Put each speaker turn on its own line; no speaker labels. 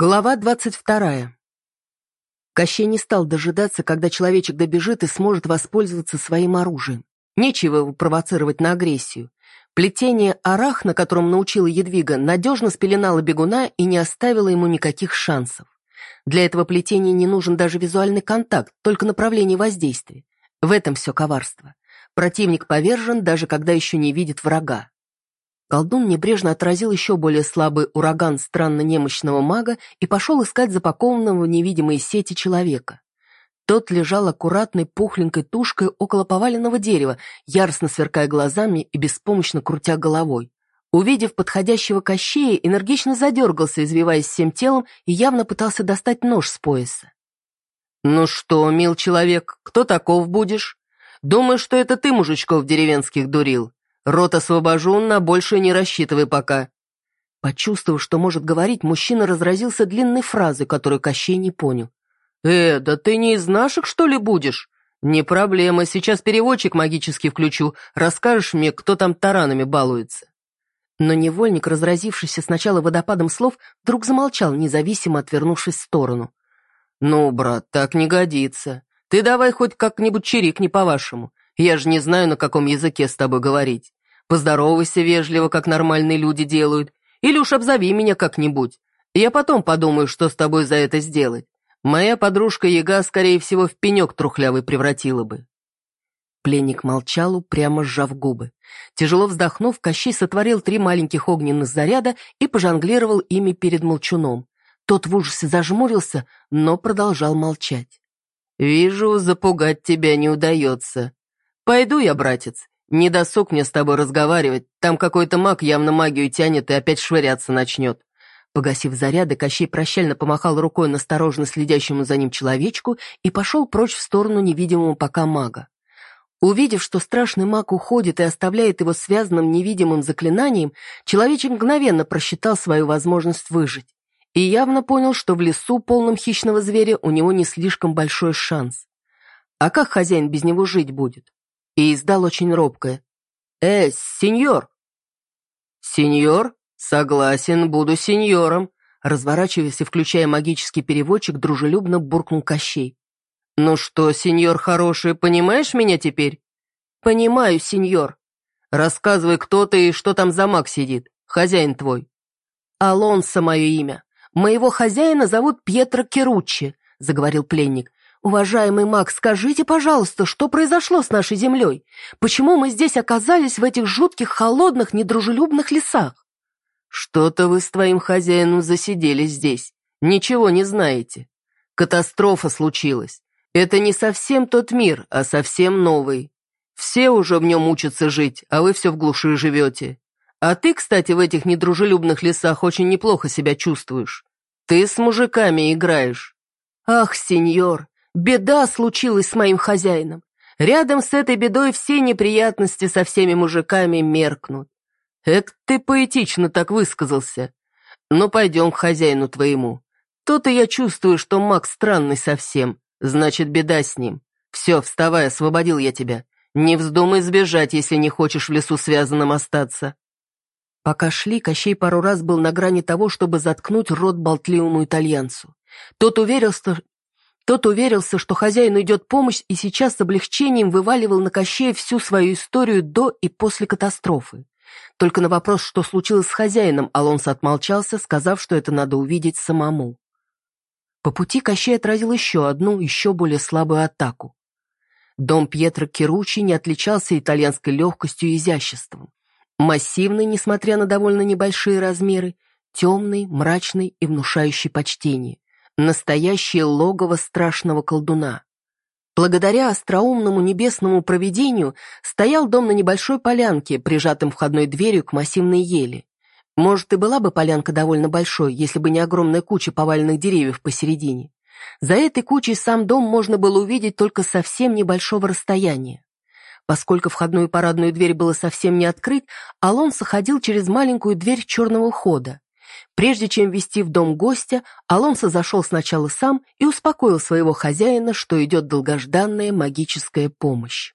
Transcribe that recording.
Глава двадцать вторая. Кощей не стал дожидаться, когда человечек добежит и сможет воспользоваться своим оружием. Нечего его провоцировать на агрессию. Плетение арах, на котором научила Едвига, надежно спеленало бегуна и не оставило ему никаких шансов. Для этого плетения не нужен даже визуальный контакт, только направление воздействия. В этом все коварство. Противник повержен, даже когда еще не видит врага. Колдун небрежно отразил еще более слабый ураган странно немощного мага и пошел искать запакованного в невидимые сети человека. Тот лежал аккуратной пухленькой тушкой около поваленного дерева, яростно сверкая глазами и беспомощно крутя головой. Увидев подходящего кощея, энергично задергался, извиваясь всем телом, и явно пытался достать нож с пояса. «Ну что, мил человек, кто таков будешь? Думаю, что это ты мужичков деревенских дурил. Рот освобожу, на больше не рассчитывай пока». Почувствовав, что может говорить, мужчина разразился длинной фразой, которую Кощей не понял. «Э, да ты не из наших, что ли, будешь? Не проблема, сейчас переводчик магически включу, расскажешь мне, кто там таранами балуется». Но невольник, разразившийся сначала водопадом слов, вдруг замолчал, независимо отвернувшись в сторону. «Ну, брат, так не годится. Ты давай хоть как-нибудь чирикни по-вашему. Я же не знаю, на каком языке с тобой говорить. Поздоровайся вежливо, как нормальные люди делают, или уж обзови меня как-нибудь. Я потом подумаю, что с тобой за это сделать. Моя подружка Яга, скорее всего, в пенек трухлявый превратила бы». Пленник молчал, упрямо сжав губы. Тяжело вздохнув, Кощей сотворил три маленьких огненных заряда и пожонглировал ими перед молчуном. Тот в ужасе зажмурился, но продолжал молчать. «Вижу, запугать тебя не удается. Пойду я, братец, «Не досуг мне с тобой разговаривать, там какой-то маг явно магию тянет и опять швыряться начнет». Погасив заряды, Кощей прощально помахал рукой настороженно следящему за ним человечку и пошел прочь в сторону невидимого пока мага. Увидев, что страшный маг уходит и оставляет его связанным невидимым заклинанием, человечек мгновенно просчитал свою возможность выжить и явно понял, что в лесу, полном хищного зверя, у него не слишком большой шанс. А как хозяин без него жить будет? И издал очень робкое. «Э, сеньор!» «Сеньор? Согласен, буду сеньором!» Разворачиваясь и включая магический переводчик, дружелюбно буркнул Кощей. «Ну что, сеньор хороший, понимаешь меня теперь?» «Понимаю, сеньор». «Рассказывай, кто ты и что там за маг сидит, хозяин твой». «Алонсо мое имя. Моего хозяина зовут Пьетро Керуччи», — заговорил пленник. «Уважаемый Макс, скажите, пожалуйста, что произошло с нашей землей? Почему мы здесь оказались в этих жутких, холодных, недружелюбных лесах?» «Что-то вы с твоим хозяином засиделись здесь. Ничего не знаете. Катастрофа случилась. Это не совсем тот мир, а совсем новый. Все уже в нем учатся жить, а вы все в глуши живете. А ты, кстати, в этих недружелюбных лесах очень неплохо себя чувствуешь. Ты с мужиками играешь». «Ах, сеньор, Беда случилась с моим хозяином. Рядом с этой бедой все неприятности со всеми мужиками меркнут. Эк, ты поэтично так высказался. Ну, пойдем к хозяину твоему. То-то я чувствую, что маг странный совсем. Значит, беда с ним. Все, вставай, освободил я тебя. Не вздумай сбежать, если не хочешь в лесу связанным остаться. Пока шли, Кощей пару раз был на грани того, чтобы заткнуть рот болтливому итальянцу. Тот уверился, тот уверился, что хозяину идет помощь, и сейчас с облегчением вываливал на Кощея всю свою историю до и после катастрофы. Только на вопрос, что случилось с хозяином, Алонсо отмолчался, сказав, что это надо увидеть самому. По пути Кощей отразил еще одну, еще более слабую атаку. Дом Пьетро Керучи не отличался итальянской легкостью и изяществом. Массивный, несмотря на довольно небольшие размеры, темный, мрачный и внушающий почтение. Настоящее логово страшного колдуна. Благодаря остроумному небесному провидению стоял дом на небольшой полянке, прижатым входной дверью к массивной ели. Может, и была бы полянка довольно большой, если бы не огромная куча поваленных деревьев посередине. За этой кучей сам дом можно было увидеть только совсем небольшого расстояния. Поскольку входную парадную дверь было совсем не открыть, Алонсо ходил через маленькую дверь черного хода. Прежде чем вести в дом гостя, Алонсо зашел сначала сам и успокоил своего хозяина, что идет долгожданная магическая помощь.